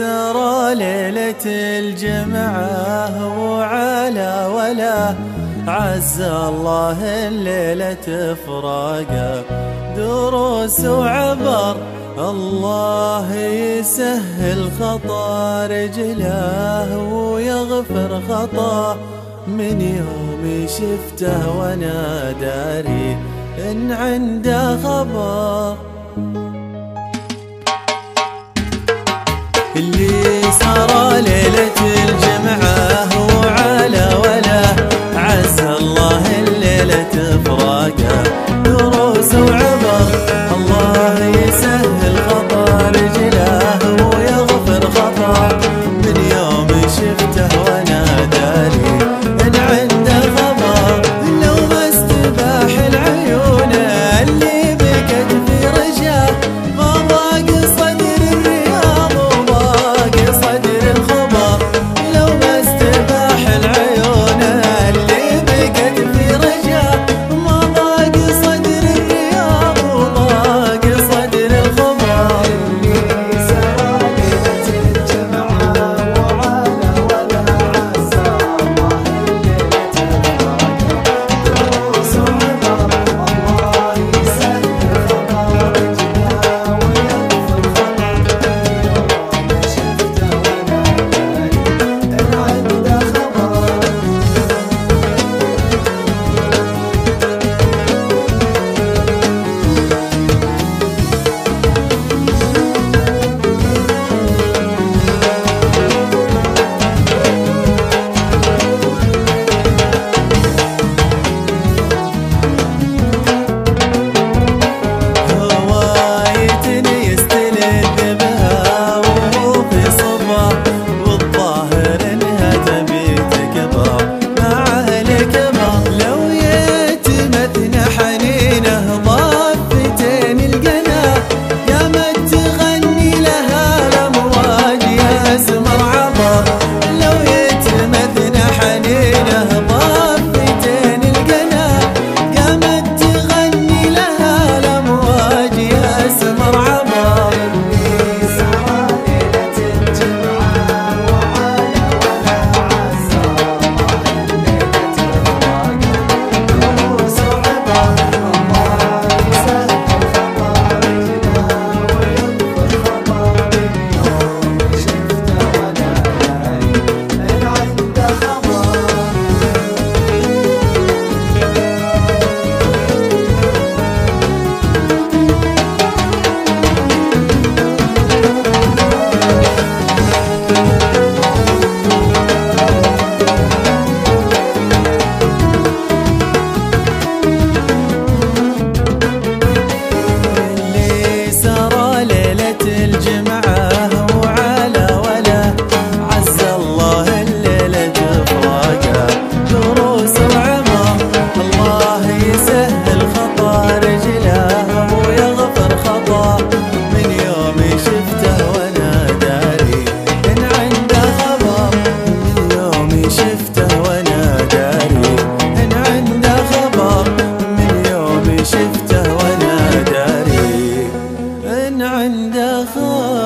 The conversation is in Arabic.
سرى ليلة الجمعة وعلى ولا. عز الله الليلة فراقة. دروس وعبر الله يسهل خطا رجله ويغفر خطا. من يوم شفته وأنا داري إن عنده خبر. عند خالق